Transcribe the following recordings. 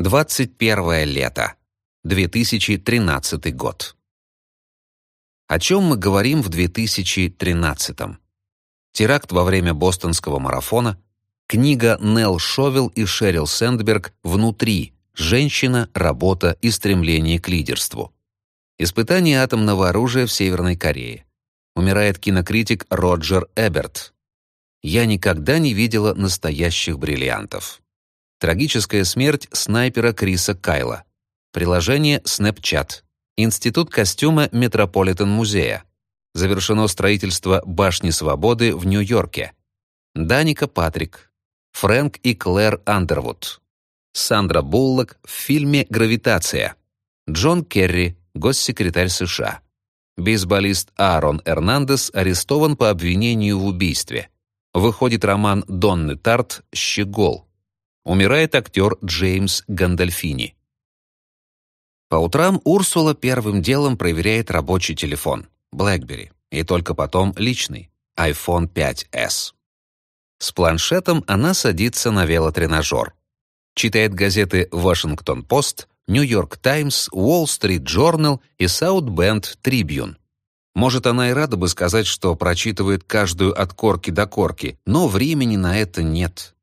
21 лето. 2013 год. О чем мы говорим в 2013? Теракт во время бостонского марафона, книга Нелл Шовел и Шерил Сэндберг «Внутри. Женщина, работа и стремление к лидерству». Испытание атомного оружия в Северной Корее. Умирает кинокритик Роджер Эберт. Я никогда не видела настоящих бриллиантов. Трагическая смерть снайпера Криса Кайла. Приложение Snapchat. Институт костюма Метрополитен-музея. Завершено строительство Башни Свободы в Нью-Йорке. Даника Патрик. Фрэнк и Клэр Андервуд. Сандра Буллок в фильме «Гравитация». Джон Керри, госсекретарь США. Бейсболист Аарон Эрнандес арестован по обвинению в убийстве. Выходит роман Донны Тарт «Щегол». Умирает актер Джеймс Гандальфини. По утрам Урсула первым делом проверяет рабочий телефон BlackBerry и только потом личный iPhone 5s. С планшетом она садится на велотренажер. Читает газеты «Вашингтон-Пост», «Нью-Йорк Таймс», «Уолл-Стрит Джорнал» и «Саут Бенд Трибьюн». Может, она и рада бы сказать, что прочитывает каждую от корки до корки, но времени на это нет.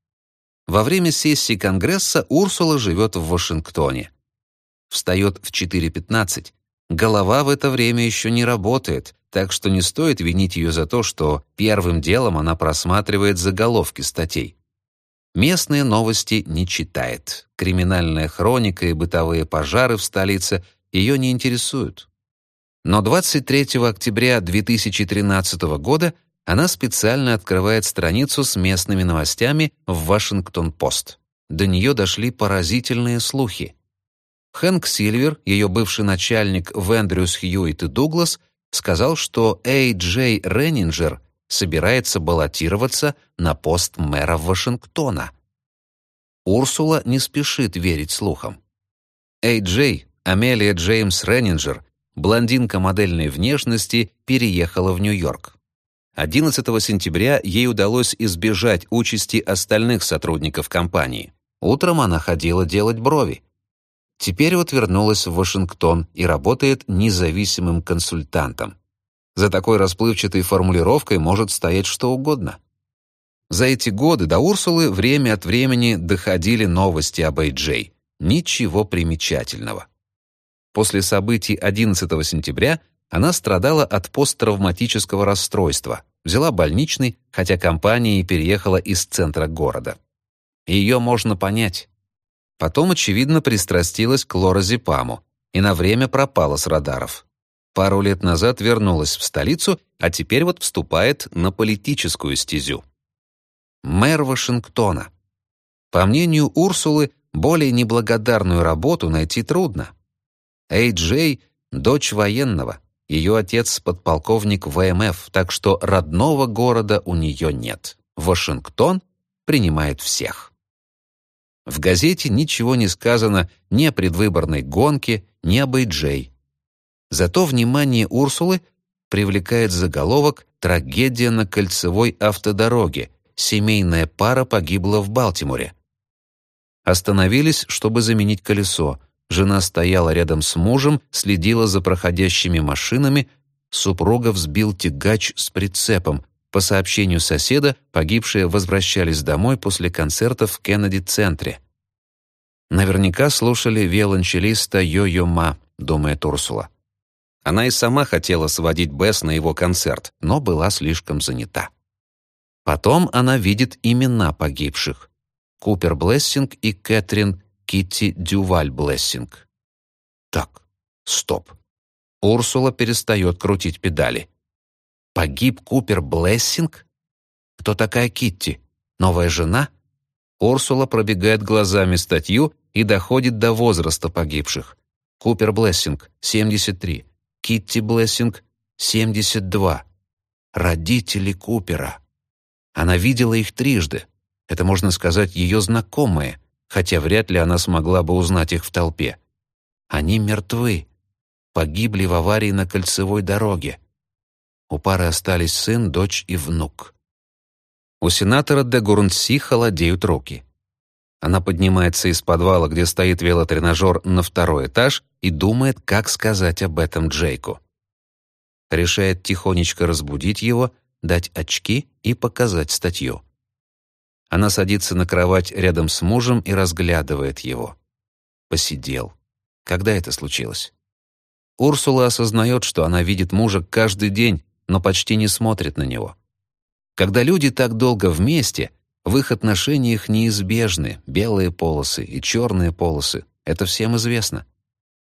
Во время сессии Конгресса Урсула живет в Вашингтоне. Встает в 4.15. Голова в это время еще не работает, так что не стоит винить ее за то, что первым делом она просматривает заголовки статей. Местные новости не читает. Криминальная хроника и бытовые пожары в столице ее не интересуют. Но 23 октября 2013 года она специально открывает страницу с местными новостями в Вашингтон-Пост. До нее дошли поразительные слухи. Хэнк Сильвер, ее бывший начальник в Эндрюс Хьюитт и Дуглас, сказал, что Эй Джей Реннинджер собирается баллотироваться на пост мэра Вашингтона. Урсула не спешит верить слухам. Эй Джей, Амелия Джеймс Реннинджер, блондинка модельной внешности, переехала в Нью-Йорк. 11 сентября ей удалось избежать участи остальных сотрудников компании. Утром она ходила делать брови. Теперь вот вернулась в Вашингтон и работает независимым консультантом. За такой расплывчатой формулировкой может стоять что угодно. За эти годы до Урсулы время от времени доходили новости об Эйджей. Ничего примечательного. После событий 11 сентября она страдала от посттравматического расстройства, взяла больничный, хотя компания и переехала из центра города. Ее можно понять. Потом, очевидно, пристрастилась к лоразепаму и на время пропала с радаров. Пару лет назад вернулась в столицу, а теперь вот вступает на политическую стезю. Мэр Вашингтона. По мнению Урсулы, более неблагодарную работу найти трудно. Эй Джей — дочь военного, ее отец подполковник ВМФ, так что родного города у нее нет. Вашингтон принимает всех. В газете ничего не сказано ни о предвыборной гонке, ни об Эйджей. Зато внимание Урсулы привлекает заголовок «Трагедия на кольцевой автодороге. Семейная пара погибла в Балтиморе». Остановились, чтобы заменить колесо. Жена стояла рядом с мужем, следила за проходящими машинами, супруга взбил тягач с прицепом. По сообщению соседа, погибшие возвращались домой после концерта в Кеннеди-центре. Наверняка слушали виолончелиста Йо-Йо Ма, думает Урсула. Она и сама хотела сводить Бесс на его концерт, но была слишком занята. Потом она видит имена погибших. Купер Блессинг и Кэтрин Китти Дюваль Блессинг. Так, стоп. Урсула перестает крутить педали. Погиб Купер Блессинг? Кто такая Китти? Новая жена? Урсула пробегает глазами статью и доходит до возраста погибших. Купер Блессинг, 73. Китти Блессинг, 72. Родители Купера. Она видела их трижды. Это, можно сказать, ее знакомые хотя вряд ли она смогла бы узнать их в толпе. Они мертвы, погибли в аварии на кольцевой дороге. У пары остались сын, дочь и внук. У сенатора де Гурнси холодеют руки. Она поднимается из подвала, где стоит велотренажер, на второй этаж и думает, как сказать об этом Джейку. Решает тихонечко разбудить его, дать очки и показать статью. Она садится на кровать рядом с мужем и разглядывает его. Посидел. Когда это случилось? Урсула осознает, что она видит мужа каждый день, но почти не смотрит на него. Когда люди так долго вместе, в их отношениях неизбежны белые полосы и черные полосы. Это всем известно.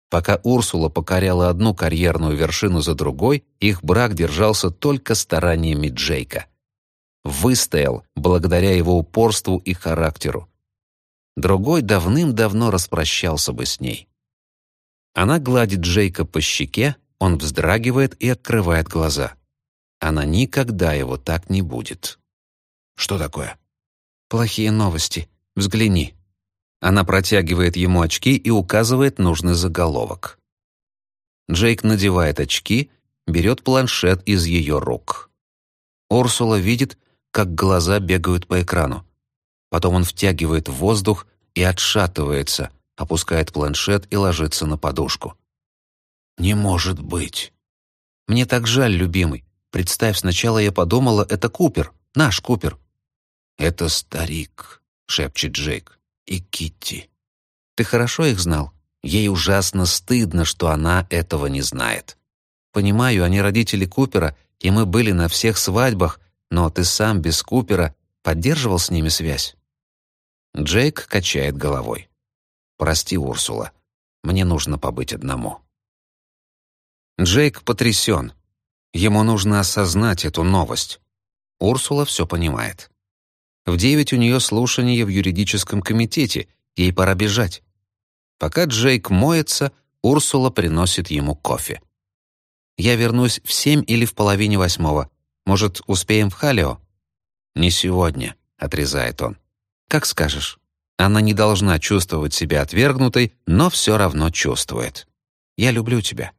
Пока Урсула покоряла одну карьерную вершину за другой, их брак держался только стараниями Джейка. Выстоял благодаря его упорству и характеру. Другой давным-давно распрощался бы с ней. Она гладит Джейка по щеке, он вздрагивает и открывает глаза. Она никогда его так не будет. «Что такое?» «Плохие новости. Взгляни». Она протягивает ему очки и указывает нужный заголовок. Джейк надевает очки, берет планшет из ее рук. Урсула видит, как глаза бегают по экрану. Потом он втягивает воздух и отшатывается, опускает планшет и ложится на подушку. «Не может быть!» «Мне так жаль, любимый. Представь, сначала я подумала, это Купер, наш Купер». «Это старик», — шепчет Джейк и Китти. Ты хорошо их знал? Ей ужасно стыдно, что она этого не знает. Понимаю, они родители Купера, и мы были на всех свадьбах, но ты сам без Купера поддерживал с ними связь?» Джейк качает головой. «Прости, Урсула, мне нужно побыть одному». Джейк потрясен. Ему нужно осознать эту новость. Урсула все понимает. В девять у нее слушание в юридическом комитете, ей пора бежать. Пока Джейк моется, Урсула приносит ему кофе. «Я вернусь в семь или в половине восьмого. Может, успеем в Халио?» «Не сегодня», — отрезает он. «Как скажешь». Она не должна чувствовать себя отвергнутой, но все равно чувствует. «Я люблю тебя».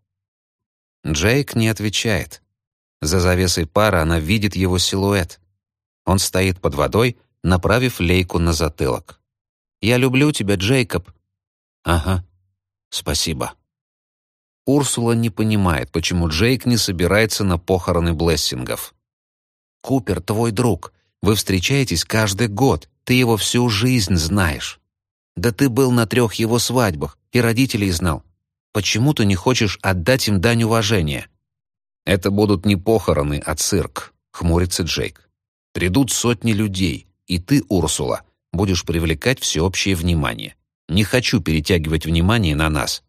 Джейк не отвечает. За завесой пара она видит его силуэт. Он стоит под водой, направив лейку на затылок. «Я люблю тебя, Джейкоб». «Ага, спасибо». Урсула не понимает, почему Джейк не собирается на похороны Блессингов. «Купер твой друг. Вы встречаетесь каждый год. Ты его всю жизнь знаешь. Да ты был на трех его свадьбах и родителей знал. Почему ты не хочешь отдать им дань уважения?» «Это будут не похороны, а цирк», — хмурится Джейк. Придут сотни людей, и ты, Урсула, будешь привлекать всеобщее внимание. Не хочу перетягивать внимание на нас.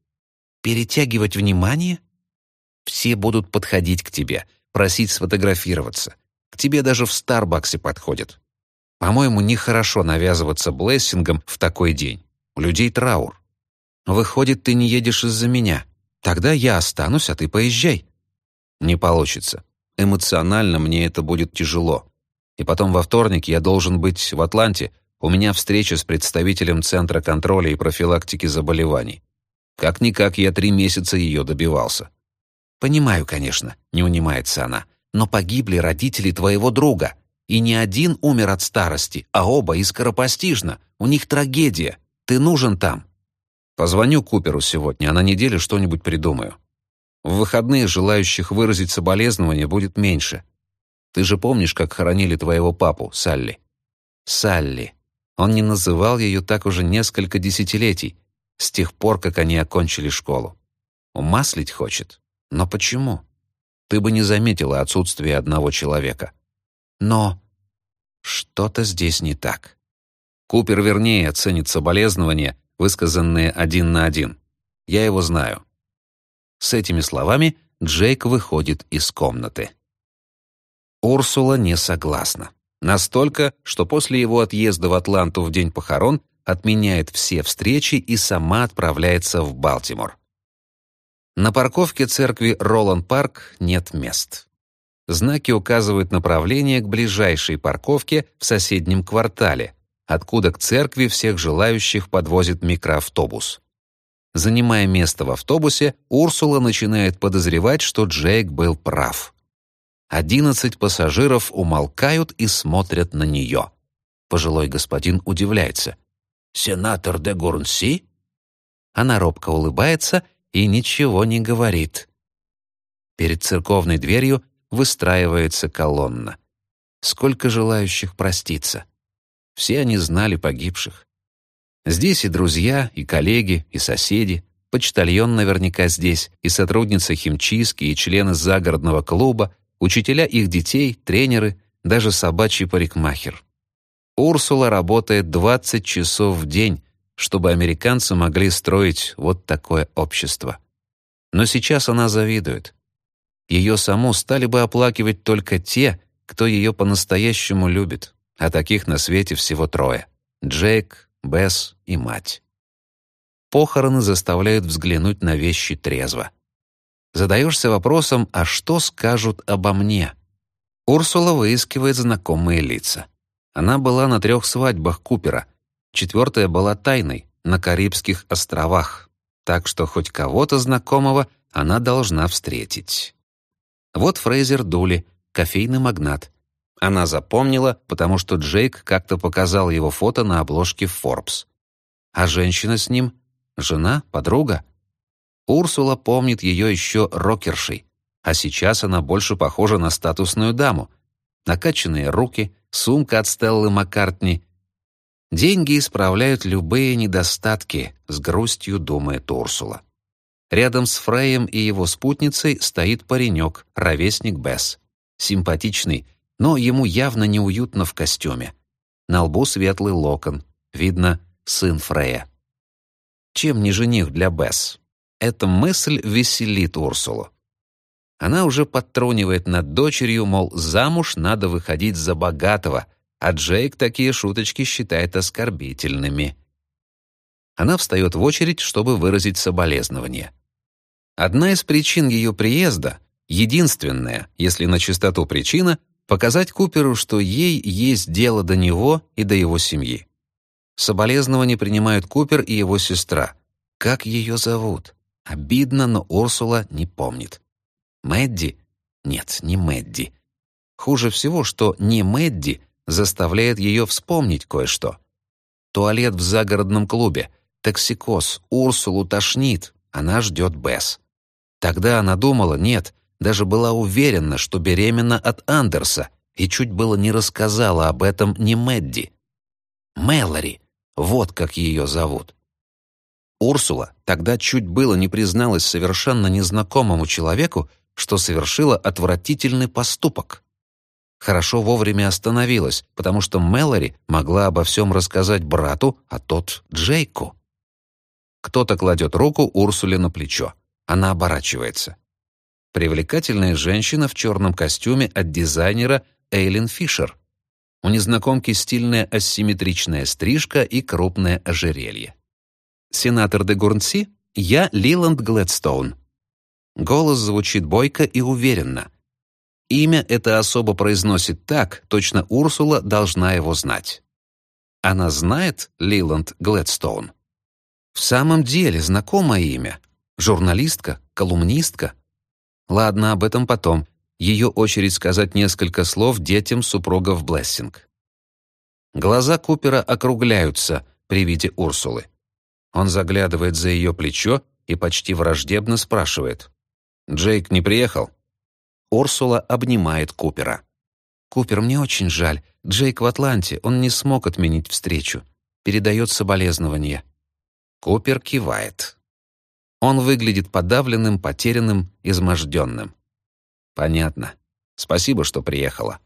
Перетягивать внимание? Все будут подходить к тебе, просить сфотографироваться. Тебе даже в Старбаксе подходят. По-моему, нехорошо навязываться блессингом в такой день. У людей траур. Выходит, ты не едешь из-за меня. Тогда я останусь, а ты поезжай. Не получится. Эмоционально мне это будет тяжело. И потом во вторник я должен быть в Атланте. У меня встреча с представителем Центра контроля и профилактики заболеваний. Как-никак я три месяца ее добивался. «Понимаю, конечно», — не унимается она, «но погибли родители твоего друга. И не один умер от старости, а оба и. У них трагедия. Ты нужен там». Позвоню Куперу сегодня, а на неделе что-нибудь придумаю. В выходные желающих выразить соболезнования будет меньше. Ты же помнишь, как хоронили твоего папу, Салли?» «Салли». Он не называл ее так уже несколько десятилетий, с тех пор, как они окончили школу. Умаслить хочет. Но почему? Ты бы не заметила отсутствие одного человека. Но что-то здесь не так. Купер вернее оценит соболезнования, высказанные один на один. Я его знаю. С этими словами Джейк выходит из комнаты. Урсула не согласна. Настолько, что после его отъезда в Атланту в день похорон отменяет все встречи и сама отправляется в Балтимор. На парковке церкви Роланд-Парк нет мест. Знаки указывают направление к ближайшей парковке в соседнем квартале, откуда к церкви всех желающих подвозит микроавтобус. Занимая место в автобусе, Урсула начинает подозревать, что Джейк был прав. Одиннадцать пассажиров умолкают и смотрят на нее. Пожилой господин удивляется. Сенатор де Гурнси?» Она робко улыбается и ничего не говорит. Перед церковной дверью выстраивается колонна. Сколько желающих проститься. Все они знали погибших. Здесь и друзья, и коллеги, и соседи, почтальон наверняка здесь, и сотрудница химчистки, и члены загородного клуба, учителя их детей, тренеры, даже собачий парикмахер. Урсула работает 20 часов в день, чтобы американцы могли строить вот такое общество. Но сейчас она завидует. Ее саму стали бы оплакивать только те, кто ее по-настоящему любит, а таких на свете всего трое — Джейк, Бесс и мать. Похороны заставляют взглянуть на вещи трезво. Задаешься вопросом, а что скажут обо мне? Урсула выискивает знакомые лица. Она была на трех свадьбах Купера. Четвертая была тайной, на Карибских островах. Так что хоть кого-то знакомого она должна встретить. Вот Фрейзер Дули, кофейный магнат. Она запомнила, потому что Джейк как-то показал его фото на обложке Forbes. А женщина с ним — жена, подруга. Урсула помнит ее еще рокершей, а сейчас она больше похожа на статусную даму. Накачанные руки, сумка от Стеллы Маккартни. Деньги исправляют любые недостатки, с грустью думает Урсула. Рядом с Фреем и его спутницей стоит паренек, ровесник Бесс. Симпатичный, но ему явно неуютно в костюме. На лбу светлый локон. Видно, сын Фрея. Чем не жених для Бесс? Эта мысль веселит Урсулу. Она уже подтрунивает над дочерью, мол, замуж надо выходить за богатого, а Джейк такие шуточки считает оскорбительными. Она встает в очередь, чтобы выразить соболезнование. Одна из причин ее приезда, единственная, если на чистоту причина, показать Куперу, что ей есть дело до него и до его семьи. Соболезнования принимают Купер и его сестра. Как ее зовут? Обидно, но Урсула не помнит. Мэдди? Нет, не Мэдди. Хуже всего, что не Мэдди заставляет ее вспомнить кое-что. Туалет в загородном клубе, токсикоз, Урсулу тошнит, она ждет Бесс. Тогда она думала, нет, даже была уверена, что беременна от Андерса, и чуть было не рассказала об этом не Мэдди. Мэлори, вот как ее зовут. Урсула тогда чуть было не призналась совершенно незнакомому человеку, что совершила отвратительный поступок. Хорошо вовремя остановилась, потому что Мэлори могла обо всем рассказать брату, а тот — Джейку. Кто-то кладет руку Урсуле на плечо. Она оборачивается. Привлекательная женщина в черном костюме от дизайнера Эйлин Фишер. У незнакомки стильная асимметричная стрижка и крупное ожерелье. «Сенатор де Гурнси, я Лиланд Глэдстоун». Голос звучит бойко и уверенно. Имя эта особа произносит так, точно Урсула должна его знать. Она знает Лиланд Глэдстоун? В самом деле знакомое имя, Журналистка? Колумнистка? Ладно, об этом потом. Ее очередь сказать несколько слов детям супругов Блессинг. Глаза Купера округляются при виде Урсулы. Он заглядывает за ее плечо и почти враждебно спрашивает. «Джейк не приехал?» Урсула обнимает Купера. «Купер, мне очень жаль. Джейк в Атланте, он не смог отменить встречу. Передает соболезнования». Купер кивает. Он выглядит подавленным, потерянным, изможденным. Понятно. Спасибо, что приехала.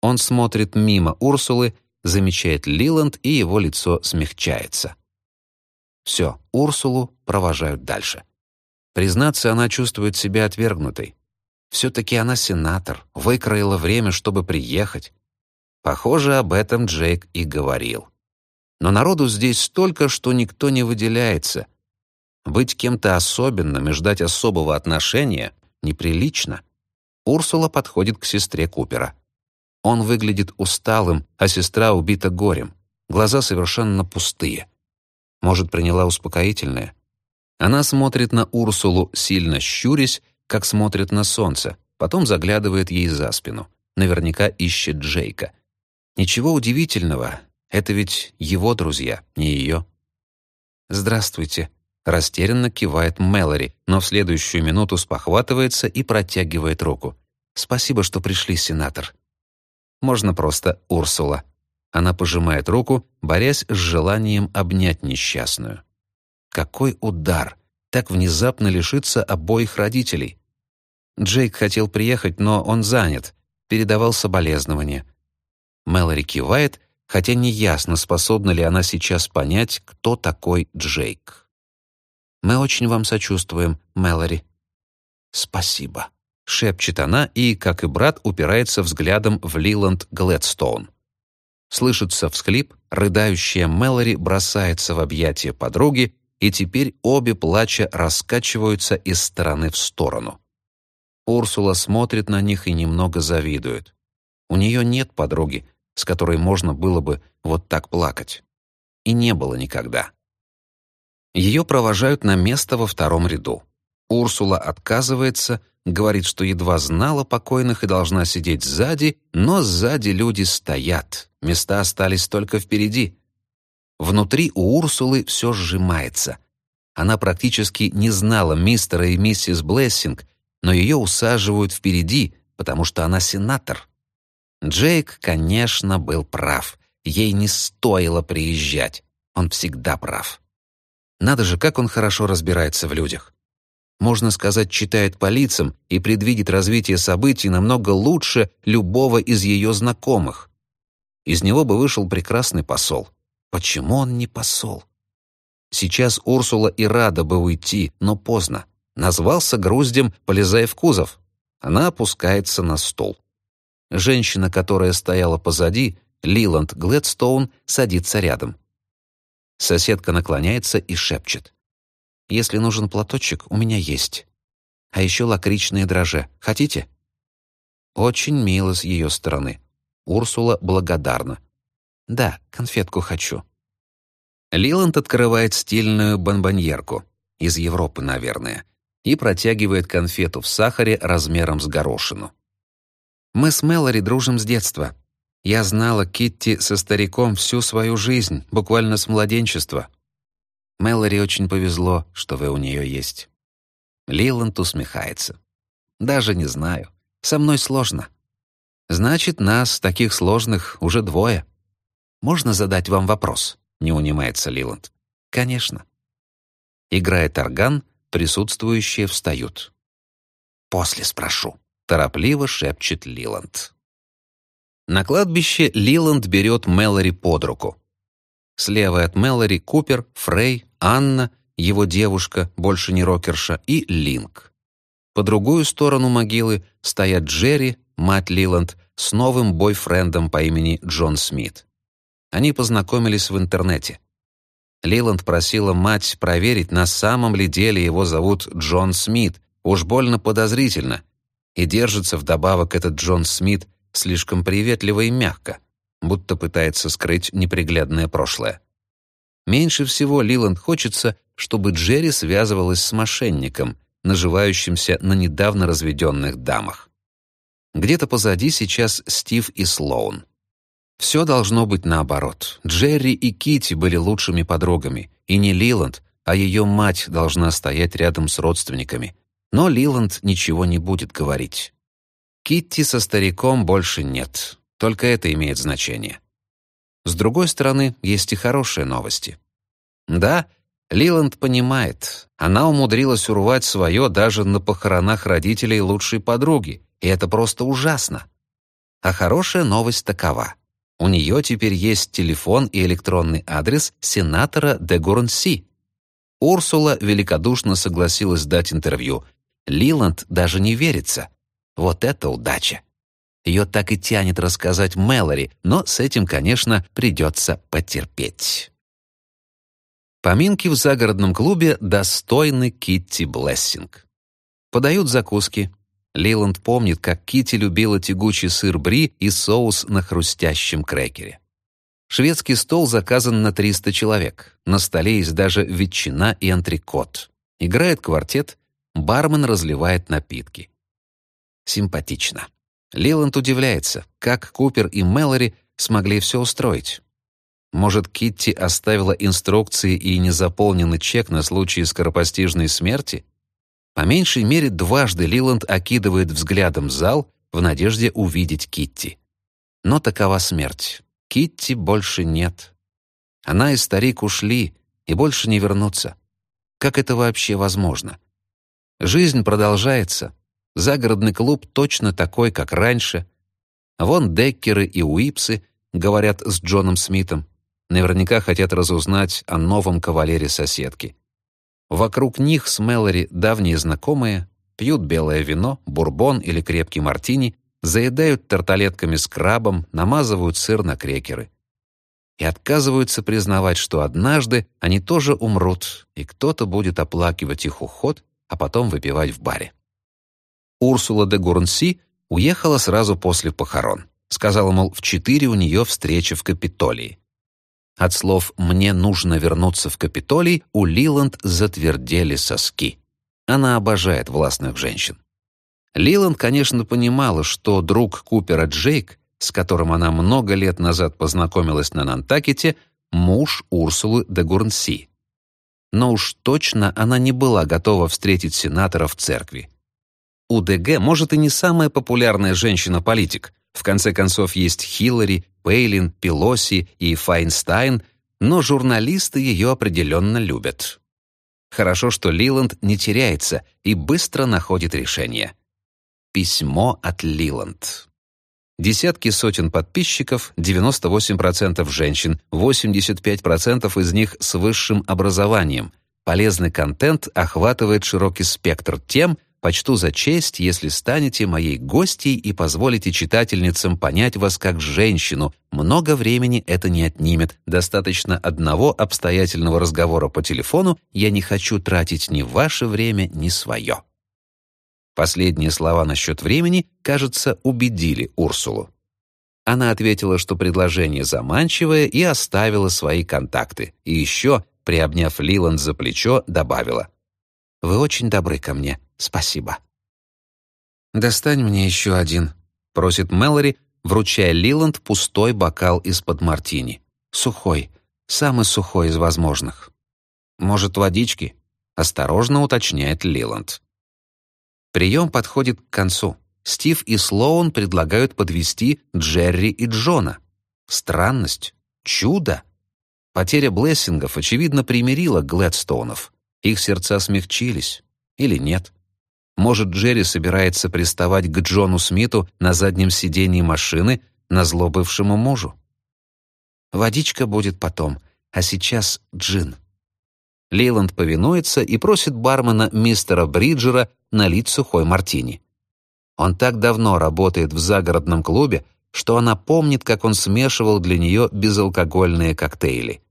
Он смотрит мимо Урсулы, замечает Лиланд, и его лицо смягчается. Все, Урсулу провожают дальше. Признаться, она чувствует себя отвергнутой. Все-таки она сенатор, выкроила время, чтобы приехать. Похоже, об этом Джейк и говорил. Но народу здесь столько, что никто не выделяется, быть кем-то особенным и ждать особого отношения неприлично. Урсула подходит к сестре Купера. Он выглядит усталым, а сестра убита горем. Глаза совершенно пустые. Может, приняла успокоительное? Она смотрит на Урсулу, сильно щурясь, как смотрит на солнце, потом заглядывает ей за спину. Наверняка ищет Джейка. Ничего удивительного, Это ведь его друзья, не ее. «Здравствуйте», — растерянно кивает Мэлори, но в следующую минуту спохватывается и протягивает руку. «Спасибо, что пришли, сенатор». Можно просто Урсула. Она пожимает руку, борясь с желанием обнять несчастную. Какой удар! Так внезапно лишиться обоих родителей. Джейк хотел приехать, но он занят, передавал соболезнования. Мэлори кивает, хотя неясно, способна ли она сейчас понять, кто такой Джейк. «Мы очень вам сочувствуем, Мэлори». «Спасибо», — шепчет она и, как и брат, упирается взглядом в Лиланд Глэдстоун. Слышится всхлип, рыдающая Мэлори бросается в объятия подруги, и теперь обе плача раскачиваются из стороны в сторону. Урсула смотрит на них и немного завидует. У нее нет подруги, с которой можно было бы вот так плакать. И не было никогда. Ее провожают на место во втором ряду. Урсула отказывается, говорит, что едва знала покойных и должна сидеть сзади, но сзади люди стоят, места остались только впереди. Внутри у Урсулы все сжимается. Она практически не знала мистера и миссис Блессинг, но ее усаживают впереди, потому что она сенатор. Джейк, конечно, был прав. Ей не стоило приезжать. Он всегда прав. Надо же, как он хорошо разбирается в людях. Можно сказать, читает по лицам и предвидит развитие событий намного лучше любого из ее знакомых. Из него бы вышел прекрасный посол. Почему он не посол? Сейчас Урсула и рада бы уйти, но поздно. Назвался груздем, полезая в кузов. Она опускается на стол. Женщина, которая стояла позади, Лиланд Глэдстоун, садится рядом. Соседка наклоняется и шепчет. «Если нужен платочек, у меня есть. А еще лакричные дрожжи. Хотите?» Очень мило с ее стороны. Урсула благодарна. «Да, конфетку хочу». Лиланд открывает стильную бонбоньерку. Из Европы, наверное и протягивает конфету в сахаре размером с горошину. «Мы с Мэлори дружим с детства. Я знала Китти со стариком всю свою жизнь, буквально с младенчества. Мэлори очень повезло, что вы у нее есть». Лиланд усмехается. «Даже не знаю. Со мной сложно. Значит, нас, таких сложных, уже двое. Можно задать вам вопрос?» — не унимается Лиланд. «Конечно». Играет орган, Присутствующие встают. «После спрошу», — торопливо шепчет Лиланд. На кладбище Лиланд берет Мэлори под руку. Слева от Мэлори Купер, Фрей, Анна, его девушка, больше не рокерша, и Линк. По другую сторону могилы стоят Джерри, мать Лиланд, с новым бойфрендом по имени Джон Смит. Они познакомились в интернете. Лиланд просила мать проверить, на самом ли деле его зовут Джон Смит, уж больно подозрительно. И держится вдобавок этот Джон Смит слишком приветливо и мягко, будто пытается скрыть неприглядное прошлое. Меньше всего Лиланд хочется, чтобы Джерри связывалась с мошенником, наживающимся на недавно разведенных дамах. Где-то позади сейчас Стив и Слоун. Все должно быть наоборот. Джерри и Кити были лучшими подругами, и не Лиланд, а ее мать должна стоять рядом с родственниками. Но Лиланд ничего не будет говорить. Китти со стариком больше нет, только это имеет значение. С другой стороны, есть и хорошие новости. Да, Лиланд понимает, она умудрилась урвать свое даже на похоронах родителей лучшей подруги, и это просто ужасно. А хорошая новость такова. У нее теперь есть телефон и электронный адрес сенатора де Гурнси. Урсула великодушно согласилась дать интервью. Лиланд даже не верится. Вот это удача! Ее так и тянет рассказать Мэлори, но с этим, конечно, придется потерпеть. Поминки в загородном клубе достойны Китти Блессинг. Подают закуски, Лиланд помнит, как Кити любила тягучий сыр бри и соус на хрустящем крекере. Шведский стол заказан на 300 человек. На столе есть даже ветчина и антрикот. Играет квартет, бармен разливает напитки. Симпатично. Лиланд удивляется, как Купер и Мэлори смогли все устроить. Может, Китти оставила инструкции и незаполненный чек на случай скоропостижной смерти? По меньшей мере дважды Лиланд окидывает взглядом зал в надежде увидеть Китти. Но такова смерть. Китти больше нет. Она и старик ушли, и больше не вернутся. Как это вообще возможно? Жизнь продолжается. Загородный клуб точно такой, как раньше. Вон Деккеры и Уипсы говорят с Джоном Смитом. Наверняка хотят разузнать о новом кавалере соседки. Вокруг них с Мэлори давние знакомые, пьют белое вино, бурбон или крепкий мартини, заедают тарталетками с крабом, намазывают сыр на крекеры. И отказываются признавать, что однажды они тоже умрут, и кто-то будет оплакивать их уход, а потом выпивать в баре. Урсула де Гурнси уехала сразу после похорон. Сказала, мол, в четыре у нее встреча в Капитолии. От слов «мне нужно вернуться в Капитолий» у Лиланд затвердели соски. Она обожает властных женщин. Лиланд, конечно, понимала, что друг Купера Джейк, с которым она много лет назад познакомилась на Нантакете, муж Урсулы де Гурнси. Но уж точно она не была готова встретить сенатора в церкви. У ДГ, может, и не самая популярная женщина-политик. В конце концов, есть Хиллари, Пейлин, Пелоси и Файнстайн, но журналисты ее определенно любят. Хорошо, что Лиланд не теряется и быстро находит решение. Письмо от Лиланд. Десятки сотен подписчиков, 98% женщин, 85% из них с высшим образованием. Полезный контент охватывает широкий спектр тем, Почту за честь, если станете моей гостьей и позволите читательницам понять вас как женщину. Много времени это не отнимет. Достаточно одного обстоятельного разговора по телефону. Я не хочу тратить ни ваше время, ни свое. Последние слова насчет времени, кажется, убедили Урсулу. Она ответила, что предложение заманчивое, и оставила свои контакты. И еще, приобняв Лиланд за плечо, добавила. «Вы очень добры ко мне. Спасибо». «Достань мне еще один», — просит Мэлори, вручая Лиланд пустой бокал из-под мартини. «Сухой, самый сухой из возможных». «Может, водички?» — осторожно уточняет Лиланд. Прием подходит к концу. Стив и Слоун предлагают подвести Джерри и Джона. Странность, чудо. Потеря блессингов, очевидно, примирила Глэдстоунов. Их сердца смягчились. Или нет? Может, Джерри собирается приставать к Джону Смиту на заднем сидении машины на зло бывшему мужу? Водичка будет потом, а сейчас джин. Лейланд повинуется и просит бармена мистера Бриджера налить сухой мартини. Он так давно работает в загородном клубе, что она помнит, как он смешивал для нее безалкогольные коктейли.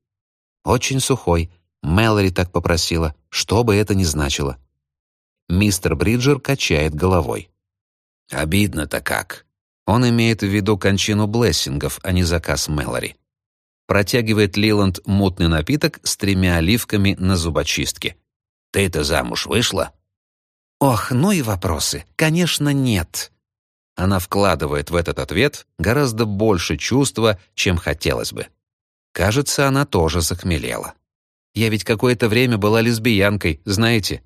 Очень сухой. Мэлори так попросила, что бы это ни значило. Мистер Бриджер качает головой. Обидно-то как. Он имеет в виду кончину блессингов, а не заказ Мэлори. Протягивает Лиланд мутный напиток с тремя оливками на зубочистке. «Ты-то замуж вышла?» «Ох, ну и вопросы. Конечно, нет». Она вкладывает в этот ответ гораздо больше чувства, чем хотелось бы. Кажется, она тоже захмелела. Я ведь какое-то время была лесбиянкой, знаете.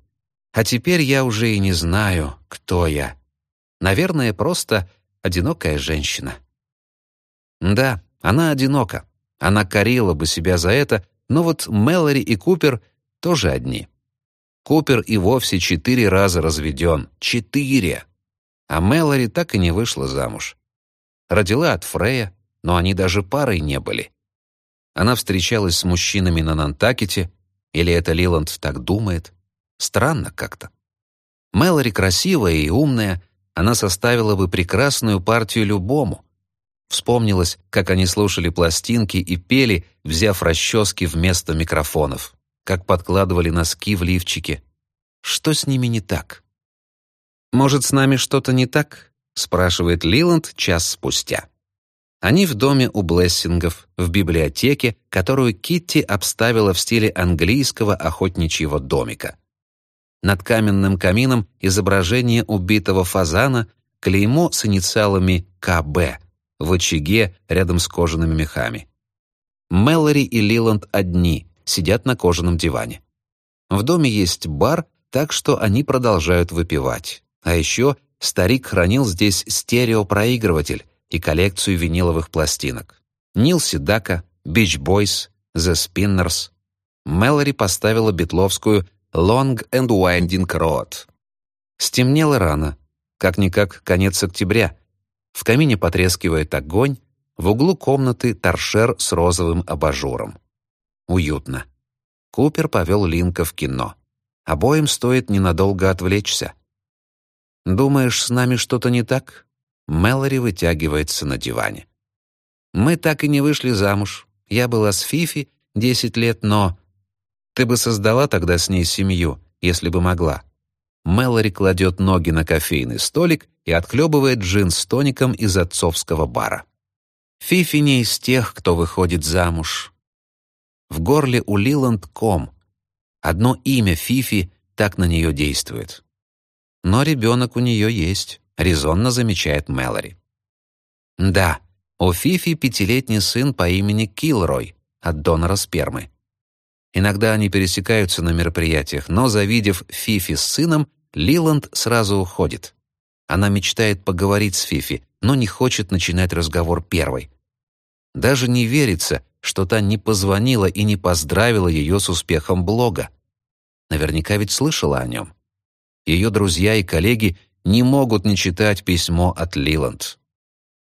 А теперь я уже и не знаю, кто я. Наверное, просто одинокая женщина. Да, она одинока. Она корила бы себя за это, но вот Мэлори и Купер тоже одни. Купер и вовсе четыре раза разведен. Четыре! А Мэлори так и не вышла замуж. Родила от Фрея, но они даже парой не были. Она встречалась с мужчинами на Нантакете, или это Лиланд так думает? Странно как-то. Мэлори красивая и умная, она составила бы прекрасную партию любому. Вспомнилось, как они слушали пластинки и пели, взяв расчески вместо микрофонов, как подкладывали носки в лифчики. Что с ними не так? «Может, с нами что-то не так?» — спрашивает Лиланд час спустя. Они в доме у Блессингов, в библиотеке, которую Китти обставила в стиле английского охотничьего домика. Над каменным камином изображение убитого фазана, клеймо с инициалами КБ в очаге рядом с кожаными мехами. Мэлори и Лиланд одни, сидят на кожаном диване. В доме есть бар, так что они продолжают выпивать. А еще старик хранил здесь стереопроигрыватель и коллекцию виниловых пластинок. Нил Седака, Beach Boys, The Spinners. Мэлори поставила битловскую «Long and Winding Road». Стемнело рано, как-никак конец октября. В камине потрескивает огонь, в углу комнаты торшер с розовым абажуром. Уютно. Купер повел Линка в кино. Обоим стоит ненадолго отвлечься. «Думаешь, с нами что-то не так?» Мэлори вытягивается на диване. «Мы так и не вышли замуж. Я была с Фифи десять лет, но...» «Ты бы создала тогда с ней семью, если бы могла». Мэлори кладет ноги на кофейный столик и отхлебывает джин с тоником из отцовского бара. Фифи не из тех, кто выходит замуж. В горле у Лиланд ком. Одно имя Фифи так на нее действует. Но ребенок у нее есть, резонно замечает Мэлори. Да, у Фифи пятилетний сын по имени Килрой от донора спермы. Иногда они пересекаются на мероприятиях, но, завидев Фифи с сыном, Лиланд сразу уходит. Она мечтает поговорить с Фифи, но не хочет начинать разговор первой. Даже не верится, что та не позвонила и не поздравила ее с успехом блога. Наверняка ведь слышала о нем. Ее друзья и коллеги не могут не читать письмо от Лиланд.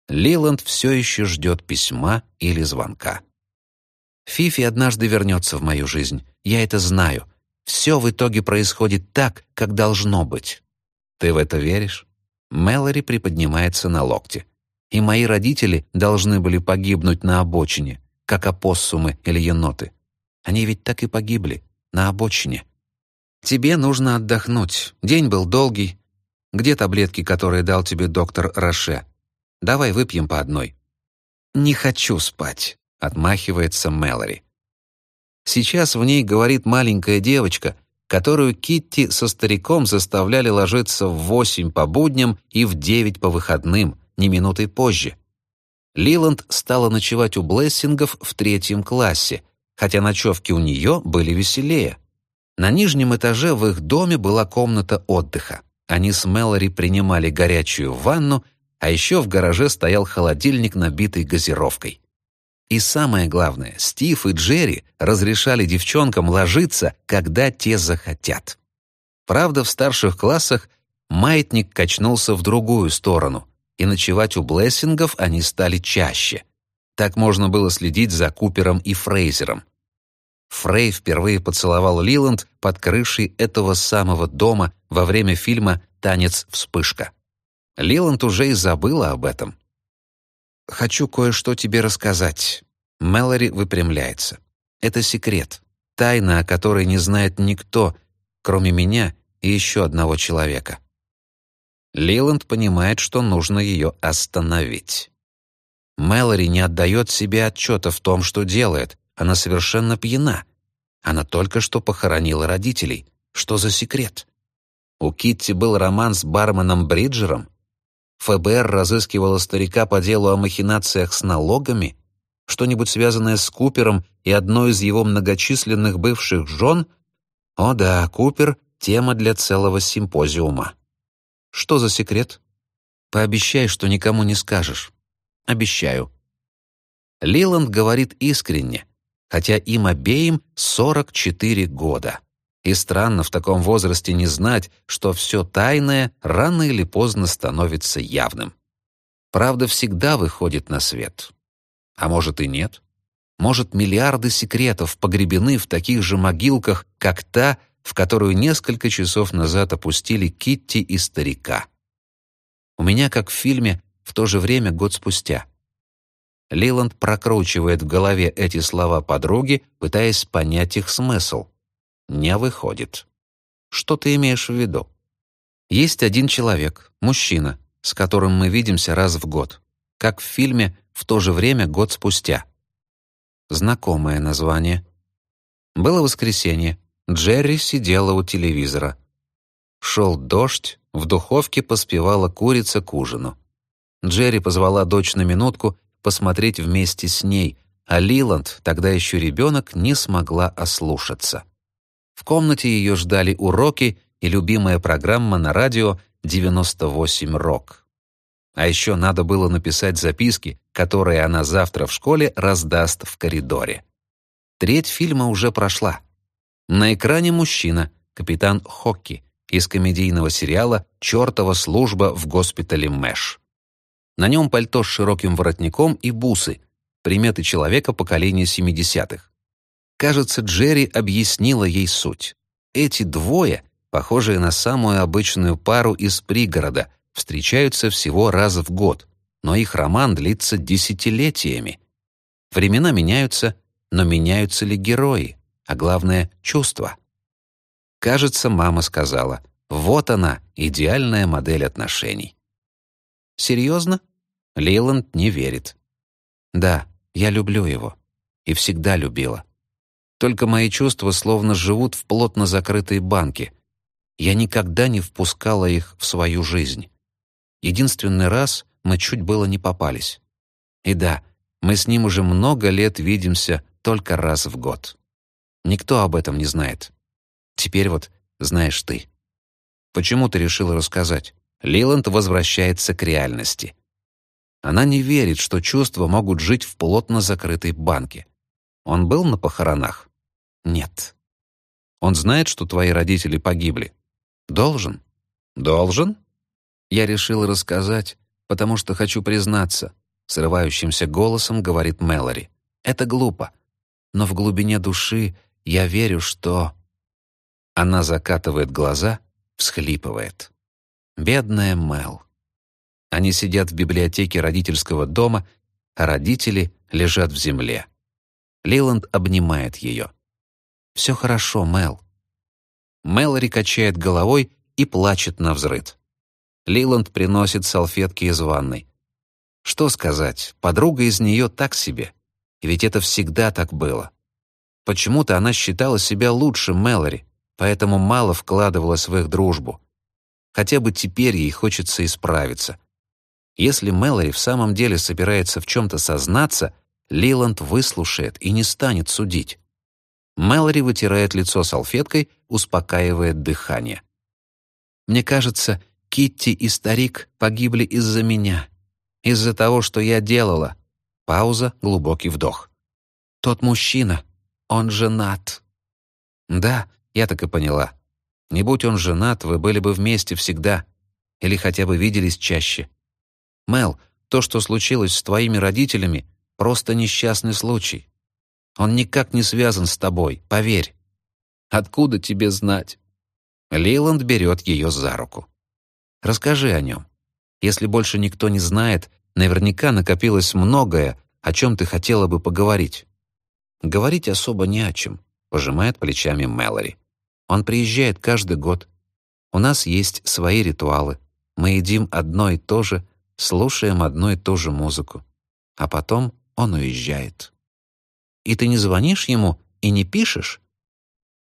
Лиланд все еще ждет письма или звонка. Фифи однажды вернется в мою жизнь. Я это знаю. Все в итоге происходит так, как должно быть. Ты в это веришь? Мэлори приподнимается на локте. И мои родители должны были погибнуть на обочине, как опоссумы или еноты. Они ведь так и погибли, на обочине. Тебе нужно отдохнуть. День был долгий. Где таблетки, которые дал тебе доктор Роше? Давай выпьем по одной. Не хочу спать, отмахивается Мэлори. Сейчас в ней говорит маленькая девочка, которую Китти со стариком заставляли ложиться в восемь по будням и в девять по выходным, не минутой позже. Лиланд стала ночевать у Блессингов в третьем классе, хотя ночевки у нее были веселее. На нижнем этаже в их доме была комната отдыха. Они с Мэлори принимали горячую ванну, а еще в гараже стоял холодильник, набитый газировкой. И самое главное, Стив и Джерри разрешали девчонкам ложиться, когда те захотят. Правда, в старших классах маятник качнулся в другую сторону, и ночевать у Блессингов они стали чаще. Так можно было следить за Купером и Фрейзером. Фрей впервые поцеловал Лиланд под крышей этого самого дома во время фильма «Танец вспышка». Лиланд уже и забыла об этом. «Хочу кое-что тебе рассказать». Мэлори выпрямляется. «Это секрет. Тайна, о которой не знает никто, кроме меня и еще одного человека». Лиланд понимает, что нужно ее остановить. Мэлори не отдает себе отчета в том, что делает. Она совершенно пьяна. Она только что похоронила родителей. Что за секрет? У Китти был роман с барменом Бриджером? ФБР разыскивало старика по делу о махинациях с налогами? Что-нибудь связанное с Купером и одной из его многочисленных бывших жен? О да, Купер — тема для целого симпозиума. Что за секрет? Пообещай, что никому не скажешь. Обещаю. Лиланд говорит искренне, хотя им обеим 44 года. И странно в таком возрасте не знать, что все тайное рано или поздно становится явным. Правда всегда выходит на свет. А может и нет. Может, миллиарды секретов погребены в таких же могилках, как та, в которую несколько часов назад опустили Китти и старика. У меня, как в фильме, в то же время год спустя. Лиланд прокручивает в голове эти слова подруги, пытаясь понять их смысл не выходит. Что ты имеешь в виду? Есть один человек, мужчина, с которым мы видимся раз в год, как в фильме «В то же время год спустя». Знакомое название. Было воскресенье. Джерри сидела у телевизора. Шел дождь, в духовке поспевала курица к ужину. Джерри позвала дочь на минутку посмотреть вместе с ней, а Лиланд, тогда еще ребенок, не смогла ослушаться. В комнате ее ждали уроки и любимая программа на радио «98 Рок». А еще надо было написать записки, которые она завтра в школе раздаст в коридоре. Треть фильма уже прошла. На экране мужчина, капитан Хокки, из комедийного сериала «Чёртова служба в госпитале Мэш». На нем пальто с широким воротником и бусы, приметы человека поколения 70-х. Кажется, Джерри объяснила ей суть. Эти двое, похожие на самую обычную пару из пригорода, встречаются всего раз в год, но их роман длится десятилетиями. Времена меняются, но меняются ли герои, а главное — чувства? Кажется, мама сказала, вот она, идеальная модель отношений. Серьезно? Лейланд не верит. Да, я люблю его. И всегда любила. Только мои чувства словно живут в плотно закрытой банке. Я никогда не впускала их в свою жизнь. Единственный раз мы чуть было не попались. И да, мы с ним уже много лет видимся только раз в год. Никто об этом не знает. Теперь вот знаешь ты. Почему ты решила рассказать? Лиланд возвращается к реальности. Она не верит, что чувства могут жить в плотно закрытой банке. Он был на похоронах? Нет. Он знает, что твои родители погибли? Должен? Должен? Я решил рассказать, потому что хочу признаться, срывающимся голосом говорит Мэлори. Это глупо, но в глубине души я верю, что она закатывает глаза, всхлипывает. Бедная Мел. Они сидят в библиотеке родительского дома, а родители лежат в земле. Лиланд обнимает ее. «Все хорошо, Мел». Мэлори качает головой и плачет на взрыд. Лиланд приносит салфетки из ванной. Что сказать, подруга из нее так себе. И ведь это всегда так было. Почему-то она считала себя лучше Мэлори, поэтому мало вкладывалась в их дружбу. Хотя бы теперь ей хочется исправиться. Если Мэлори в самом деле собирается в чем-то сознаться, Лиланд выслушает и не станет судить. Мэлори вытирает лицо салфеткой, успокаивает дыхание. «Мне кажется, Китти и старик погибли из-за меня. Из-за того, что я делала». Пауза, глубокий вдох. «Тот мужчина, он женат». «Да, я так и поняла. Не будь он женат, вы были бы вместе всегда. Или хотя бы виделись чаще. Мел, то, что случилось с твоими родителями, просто несчастный случай. Он никак не связан с тобой, поверь. Откуда тебе знать? Лейланд берет ее за руку. Расскажи о нем. Если больше никто не знает, наверняка накопилось многое, о чем ты хотела бы поговорить. Говорить особо не о чем, пожимает плечами Мэлори. Он приезжает каждый год. У нас есть свои ритуалы. Мы едим одно и то же, слушаем одну и ту же музыку. А потом он уезжает. И ты не звонишь ему и не пишешь?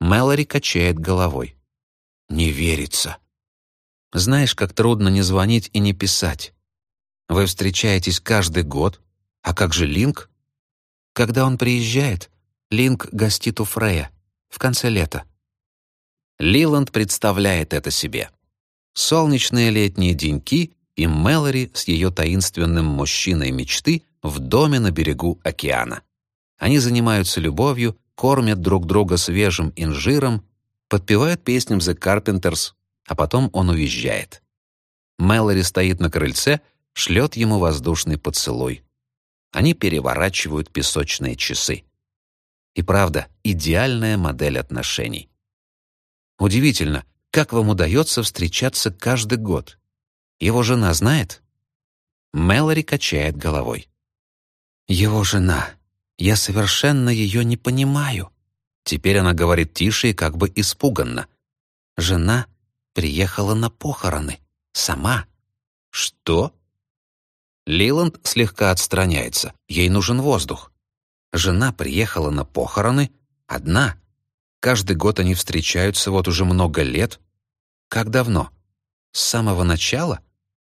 Мэлори качает головой. Не верится. Знаешь, как трудно не звонить и не писать. Вы встречаетесь каждый год, а как же Линк? Когда он приезжает, Линк гостит у Фрея в конце лета. Лиланд представляет это себе. Солнечные летние деньки и Мэлори с ее таинственным мужчиной мечты в доме на берегу океана. Они занимаются любовью, кормят друг друга свежим инжиром, подпевают песням The Carpenters, а потом он уезжает. Мэлори стоит на крыльце, шлет ему воздушный поцелуй. Они переворачивают песочные часы. И правда, идеальная модель отношений. Удивительно, как вам удается встречаться каждый год? Его жена знает?» Мэлори качает головой. «Его жена. Я совершенно ее не понимаю». Теперь она говорит тише и как бы испуганно. «Жена приехала на похороны. Сама». «Что?» Лиланд слегка отстраняется. Ей нужен воздух. Жена приехала на похороны одна. Каждый год они встречаются вот уже много лет. Как давно? С самого начала?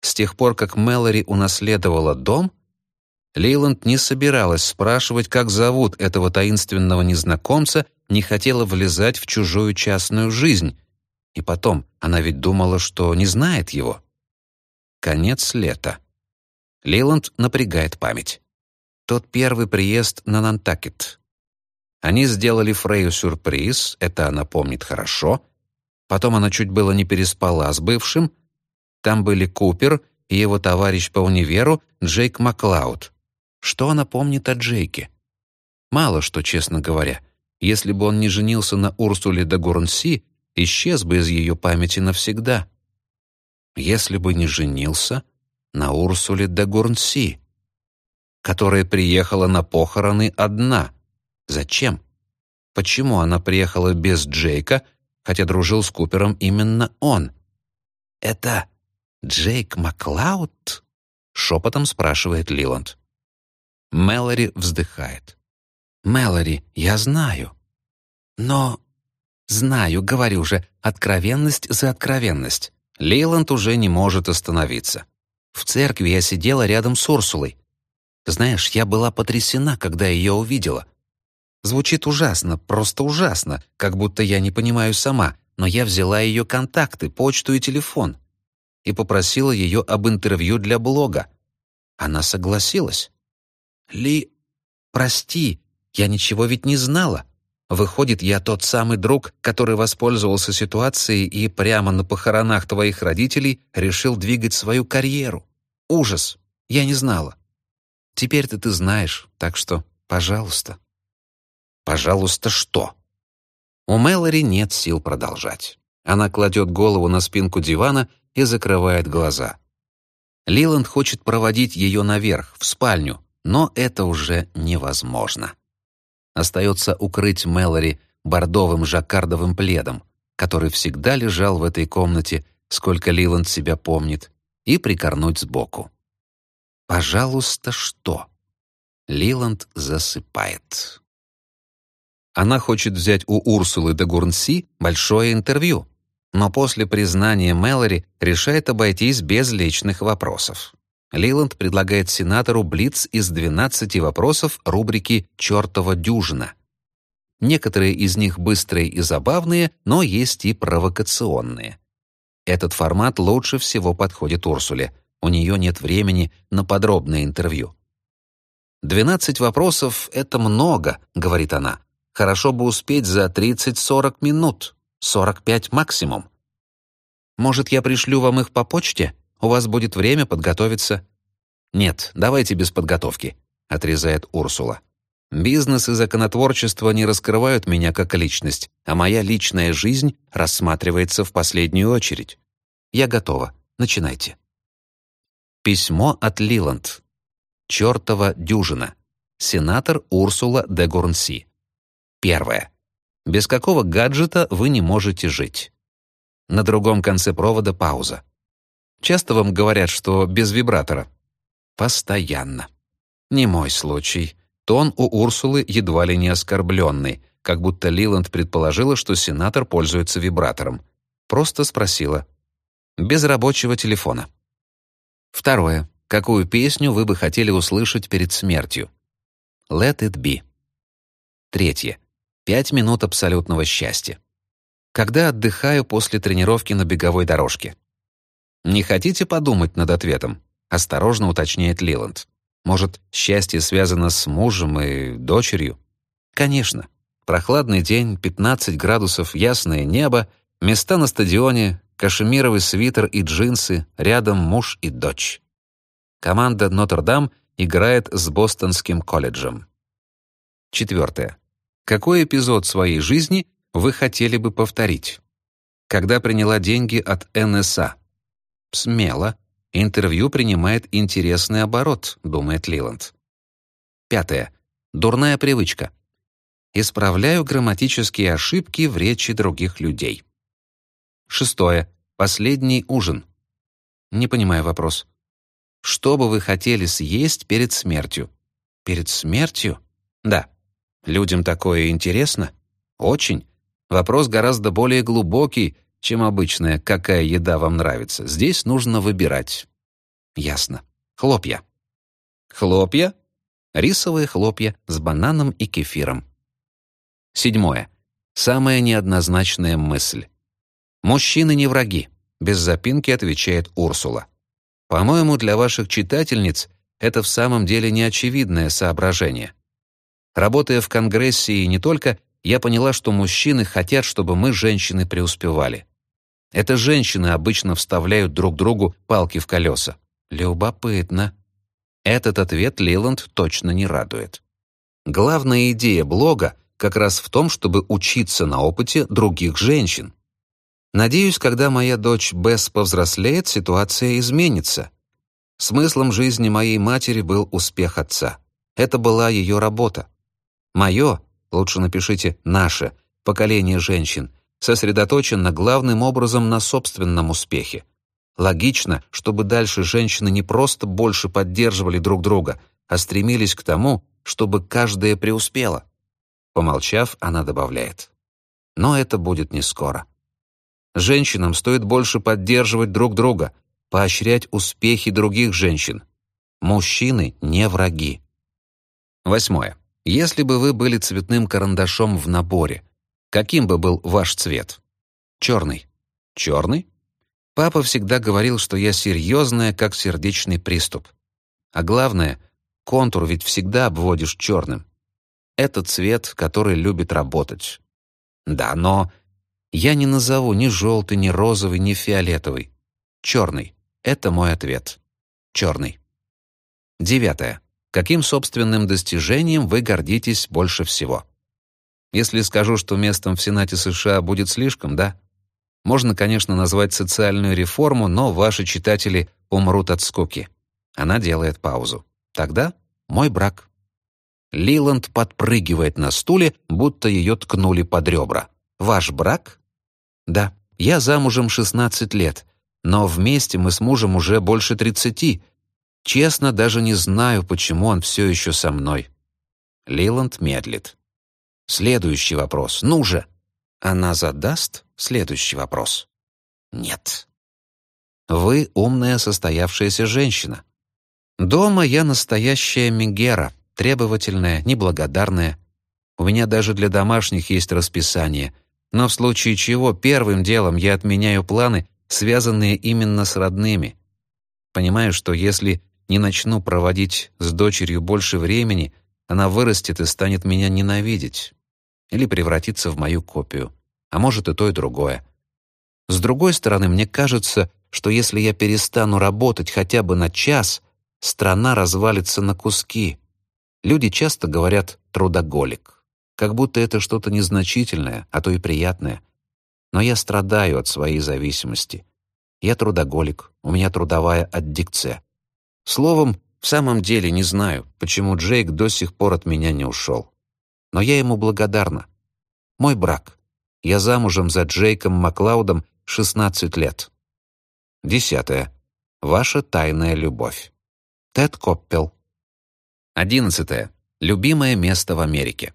С тех пор, как Мэлори унаследовала дом? Лейланд не собиралась спрашивать, как зовут этого таинственного незнакомца, не хотела влезать в чужую частную жизнь. И потом, она ведь думала, что не знает его. Конец лета. Лейланд напрягает память. Тот первый приезд на Нантакет. Они сделали Фрейю сюрприз, это она помнит хорошо. Потом она чуть было не переспала с бывшим. Там были Купер и его товарищ по универу Джейк Маклауд. Что она помнит о Джейке? Мало что, честно говоря. Если бы он не женился на Урсуле де Гурнси, исчез бы из ее памяти навсегда. Если бы не женился на Урсуле де Гурнси, которая приехала на похороны одна. Зачем? Почему она приехала без Джейка, хотя дружил с Купером именно он? «Это Джейк Маклауд?» — шепотом спрашивает Лиланд. Мэлори вздыхает. «Мэлори, я знаю. Но...» «Знаю, говорю же, откровенность за откровенность. Лейланд уже не может остановиться. В церкви я сидела рядом с Урсулой. Знаешь, я была потрясена, когда ее увидела. Звучит ужасно, просто ужасно, как будто я не понимаю сама, но я взяла ее контакты, почту и телефон и попросила ее об интервью для блога. Она согласилась. «Ли, прости, я ничего ведь не знала. Выходит, я тот самый друг, который воспользовался ситуацией и прямо на похоронах твоих родителей решил двигать свою карьеру. Ужас! Я не знала. Теперь-то ты знаешь, так что, пожалуйста». «Пожалуйста, что?» У Мэлори нет сил продолжать. Она кладет голову на спинку дивана и закрывает глаза. Лиланд хочет проводить ее наверх, в спальню, но это уже невозможно. Остается укрыть Мэлори бордовым жаккардовым пледом, который всегда лежал в этой комнате, сколько Лиланд себя помнит, и прикорнуть сбоку. «Пожалуйста, что?» Лиланд засыпает. Она хочет взять у Урсулы де Гурнси большое интервью, но после признания Мэлори решает обойтись без личных вопросов. Лиланд предлагает сенатору блиц из 12 вопросов рубрики «Чёртова дюжина». Некоторые из них быстрые и забавные, но есть и провокационные. Этот формат лучше всего подходит Урсуле. У нее нет времени на подробное интервью. «Двенадцать вопросов — это много», — говорит она. «Хорошо бы успеть за 30-40 минут, 45 максимум. Может, я пришлю вам их по почте? У вас будет время подготовиться». «Нет, давайте без подготовки», — отрезает Урсула. «Бизнес и законотворчество не раскрывают меня как личность, а моя личная жизнь рассматривается в последнюю очередь. Я готова. Начинайте». Письмо от Лиланд. Чёртова дюжина. Сенатор Урсула де Гурнси. Первое. Без какого гаджета вы не можете жить? На другом конце провода пауза. Часто вам говорят, что без вибратора. Постоянно. Не мой случай. Тон у Урсулы едва ли не оскорбленный, как будто Лиланд предположила, что сенатор пользуется вибратором. Просто спросила. Без рабочего телефона. Второе. Какую песню вы бы хотели услышать перед смертью? Let it be. Третье. Пять минут абсолютного счастья. Когда отдыхаю после тренировки на беговой дорожке? Не хотите подумать над ответом? Осторожно уточняет Лиланд. Может, счастье связано с мужем и дочерью? Конечно. Прохладный день, 15 градусов, ясное небо, места на стадионе, кашемировый свитер и джинсы, рядом муж и дочь. Команда Нотр-Дам играет с Бостонским колледжем. Четвертое. Какой эпизод своей жизни вы хотели бы повторить? Когда приняла деньги от НСА? Смело. Интервью принимает интересный оборот, думает Лиланд. Пятое. Дурная привычка. Исправляю грамматические ошибки в речи других людей. Шестое. Последний ужин. Не понимаю вопрос. Что бы вы хотели съесть перед смертью? Перед смертью? Да. Людям такое интересно? Очень. Вопрос гораздо более глубокий, чем обычная «какая еда вам нравится?». Здесь нужно выбирать. Ясно. Хлопья. Хлопья? Рисовые хлопья с бананом и кефиром. Седьмое. Самая неоднозначная мысль. «Мужчины не враги», — без запинки отвечает Урсула. «По-моему, для ваших читательниц это в самом деле неочевидное соображение. Работая в Конгрессе и не только, я поняла, что мужчины хотят, чтобы мы, женщины, преуспевали. Это женщины обычно вставляют друг другу палки в колеса. Любопытно. Этот ответ Лиланд точно не радует. Главная идея блога как раз в том, чтобы учиться на опыте других женщин. Надеюсь, когда моя дочь Бесс повзрослеет, ситуация изменится. Смыслом жизни моей матери был успех отца. Это была ее работа. Мое, лучше напишите «наше», поколение женщин, сосредоточено главным образом на собственном успехе. Логично, чтобы дальше женщины не просто больше поддерживали друг друга, а стремились к тому, чтобы каждая преуспела. Помолчав, она добавляет. Но это будет не скоро. Женщинам стоит больше поддерживать друг друга, поощрять успехи других женщин. Мужчины не враги. Восьмое. Если бы вы были цветным карандашом в наборе, каким бы был ваш цвет? Черный. Черный? Папа всегда говорил, что я серьезная, как сердечный приступ. А главное, контур ведь всегда обводишь черным. Это цвет, который любит работать. Да, но я не назову ни желтый, ни розовый, ни фиолетовый. Черный. Это мой ответ. Черный. Девятое. Каким собственным достижением вы гордитесь больше всего? Если скажу, что местом в Сенате США будет слишком, да? Можно, конечно, назвать социальную реформу, но ваши читатели умрут от скуки. Она делает паузу. Тогда мой брак. Лиланд подпрыгивает на стуле, будто ее ткнули под ребра. Ваш брак? Да, я замужем 16 лет, но вместе мы с мужем уже больше 30. Честно, даже не знаю, почему он все еще со мной. Лиланд медлит. Следующий вопрос. Ну же! Она задаст следующий вопрос. Нет. Вы умная состоявшаяся женщина. Дома я настоящая Мегера, требовательная, неблагодарная. У меня даже для домашних есть расписание. Но в случае чего первым делом я отменяю планы, связанные именно с родными. Понимаю, что если не начну проводить с дочерью больше времени, она вырастет и станет меня ненавидеть или превратиться в мою копию, а может и то, и другое. С другой стороны, мне кажется, что если я перестану работать хотя бы на час, страна развалится на куски. Люди часто говорят «трудоголик», как будто это что-то незначительное, а то и приятное. Но я страдаю от своей зависимости. Я трудоголик, у меня трудовая аддикция. Словом, в самом деле не знаю, почему Джейк до сих пор от меня не ушел но я ему благодарна. Мой брак. Я замужем за Джейком Маклаудом 16 лет. Десятое. Ваша тайная любовь. Тед Коппел. Одиннадцатое. Любимое место в Америке.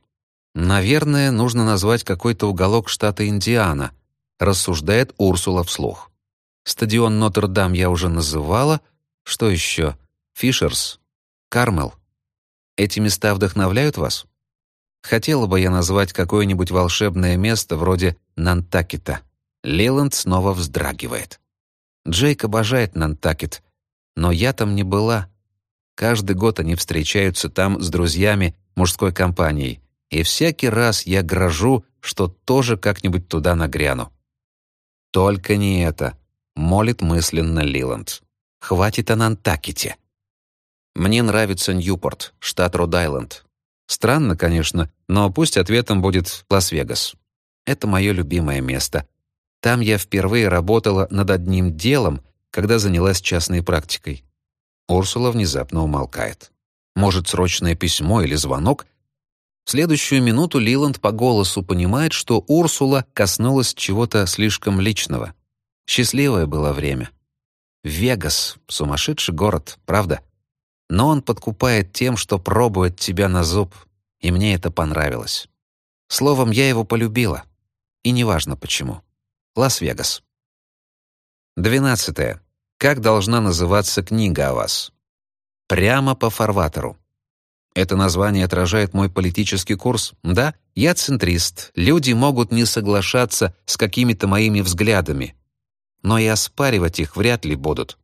Наверное, нужно назвать какой-то уголок штата Индиана, рассуждает Урсула вслух. Стадион Нотр-Дам я уже называла. Что еще? Фишерс? Кармел? Эти места вдохновляют вас? Хотела бы я назвать какое-нибудь волшебное место вроде Нантакета. Лиланд снова вздрагивает. Джейк обожает Нантакет, но я там не была. Каждый год они встречаются там с друзьями мужской компанией, и всякий раз я грожу, что тоже как-нибудь туда нагряну. «Только не это», — молит мысленно Лиланд. «Хватит о Нантакете». Мне нравится Ньюпорт, штат Род-Айленд. Странно, конечно, но пусть ответом будет Лас-Вегас. Это мое любимое место. Там я впервые работала над одним делом, когда занялась частной практикой. Урсула внезапно умолкает. Может, срочное письмо или звонок? В следующую минуту Лиланд по голосу понимает, что Урсула коснулась чего-то слишком личного. Счастливое было время. Вегас — сумасшедший город, правда? Но он подкупает тем, что пробует тебя на зуб, и мне это понравилось. Словом, я его полюбила. И неважно почему. Лас-Вегас. Двенадцатое. Как должна называться книга о вас? Прямо по фарватеру. Это название отражает мой политический курс. Да, я центрист. Люди могут не соглашаться с какими-то моими взглядами, но и оспаривать их вряд ли будут.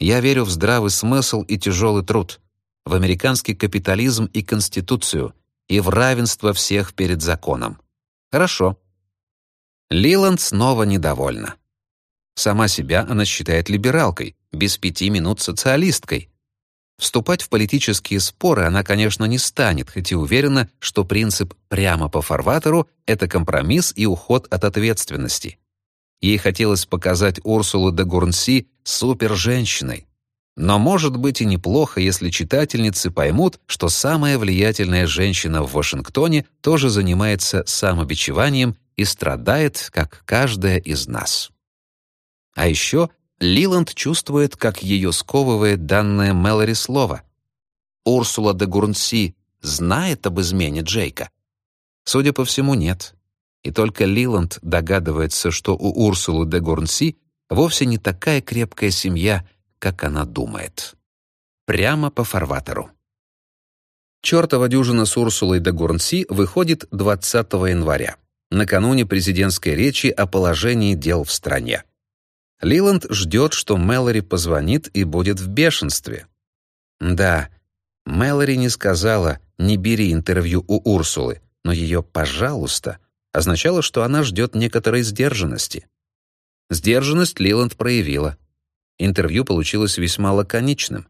Я верю в здравый смысл и тяжелый труд, в американский капитализм и конституцию, и в равенство всех перед законом. Хорошо. Лиланд снова недовольна. Сама себя она считает либералкой, без пяти минут социалисткой. Вступать в политические споры она, конечно, не станет, хоть и уверена, что принцип «прямо по фарватеру» — это компромисс и уход от ответственности. Ей хотелось показать Урсулу де Гурнси супер-женщиной. Но может быть и неплохо, если читательницы поймут, что самая влиятельная женщина в Вашингтоне тоже занимается самобичеванием и страдает, как каждая из нас. А еще Лиланд чувствует, как ее сковывает данное Мэлори слово. Урсула де Гурнси знает об измене Джейка? Судя по всему, нет. И только Лиланд догадывается, что у Урсулы де Гурнси вовсе не такая крепкая семья, как она думает. Прямо по фарватеру. Чёртова дюжина с Урсулой де Гурнси выходит 20 января, накануне президентской речи о положении дел в стране. Лиланд ждет, что Мэлори позвонит и будет в бешенстве. Да, Мэлори не сказала «не бери интервью у Урсулы», но ее «пожалуйста» означало, что она ждет некоторой сдержанности. Сдержанность Лиланд проявила. Интервью получилось весьма лаконичным.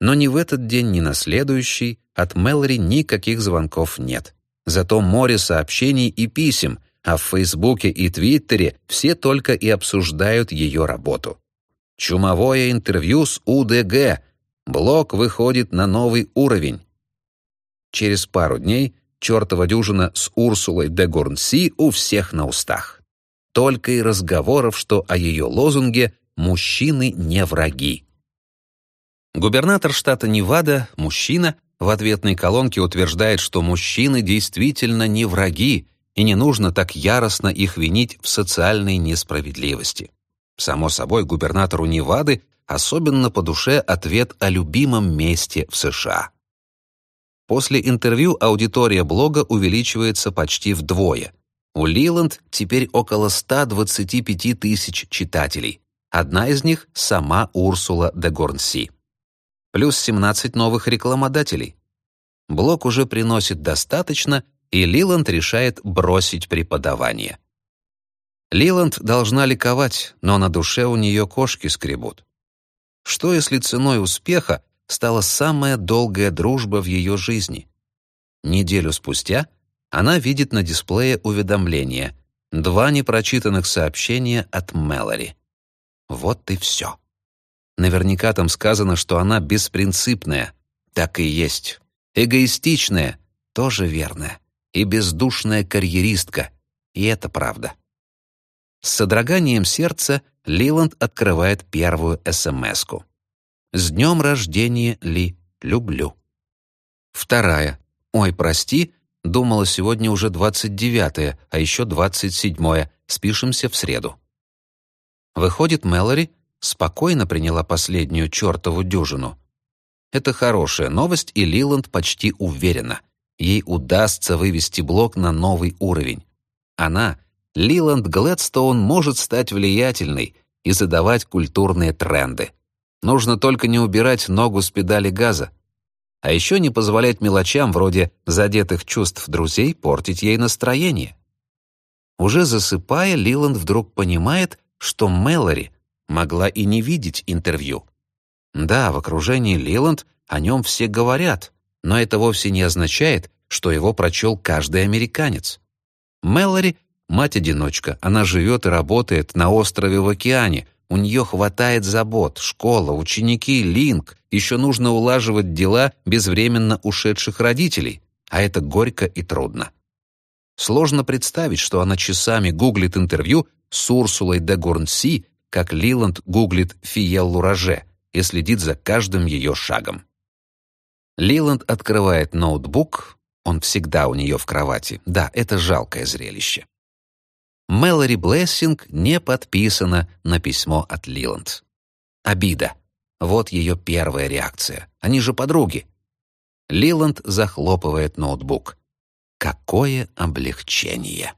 Но ни в этот день, ни на следующий от Мэлори никаких звонков нет. Зато море сообщений и писем, а в Фейсбуке и Твиттере все только и обсуждают ее работу. Чумовое интервью с УДГ. Блог выходит на новый уровень. Через пару дней чертова дюжина с Урсулой де Гурнси у всех на устах. Только и разговоров, что о ее лозунге «Мужчины не враги». Губернатор штата Невада, мужчина, в ответной колонке утверждает, что мужчины действительно не враги, и не нужно так яростно их винить в социальной несправедливости. Само собой, губернатору Невады особенно по душе ответ о любимом месте в США. После интервью аудитория блога увеличивается почти вдвое. У Лиланд теперь около 125 тысяч читателей. Одна из них — сама Урсула де Горнси. Плюс 17 новых рекламодателей. Блог уже приносит достаточно, и Лиланд решает бросить преподавание. Лиланд должна ликовать, но на душе у нее кошки скребут. Что если ценой успеха стала самая долгая дружба в ее жизни? Неделю спустя она видит на дисплее уведомление два непрочитанных сообщения от Мэлори. Вот и все. Наверняка там сказано, что она беспринципная. Так и есть. Эгоистичная, тоже верная и бездушная карьеристка, и это правда. С содроганием сердца Лиланд открывает первую СМСку. «С днем рождения, Ли, люблю». Вторая. «Ой, прости, думала, сегодня уже 29-е, а еще 27-е, спишемся в среду». Выходит, Мэлори спокойно приняла последнюю чертову дюжину. Это хорошая новость, и Лиланд почти уверена — ей удастся вывести блог на новый уровень. Она, Лиланд Глэдстоун, может стать влиятельной и задавать культурные тренды. Нужно только не убирать ногу с педали газа. А еще не позволять мелочам вроде задетых чувств друзей портить ей настроение. Уже засыпая, Лиланд вдруг понимает, что Мэлори могла и не видеть интервью. Да, в окружении Лиланд о нем все говорят, но это вовсе не означает, что его прочел каждый американец. Мэлори — мать-одиночка, она живет и работает на острове в океане, у нее хватает забот, школа, ученики, линк, еще нужно улаживать дела безвременно ушедших родителей, а это горько и трудно. Сложно представить, что она часами гуглит интервью с Урсулой де Гурнси, как Лиланд гуглит Фиеллу Роже и следит за каждым ее шагом. Лиланд открывает ноутбук, он всегда у нее в кровати. Да, это жалкое зрелище. Мэлори Блессинг не подписана на письмо от Лиланд. Обида. Вот ее первая реакция. Они же подруги. Лиланд захлопывает ноутбук. Какое облегчение!